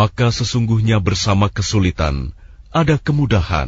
maka sesungguhnya bersama kesulitan ada kemudahan.